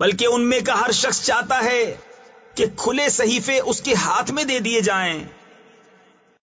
बल्कि उनमें का हर शख्स चाहता है कि खुले सहीफे उसके हाथ में दे दिए जाएँ।